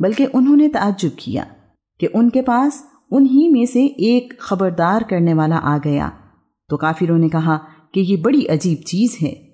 بلکہ انہوں نے تعجب کیا کہ ان کے پاس انہی میں سے ایک خبردار کرنے والا آ گیا۔ تو کافروں نے کہا کہ یہ بڑی عجیب چیز ہے۔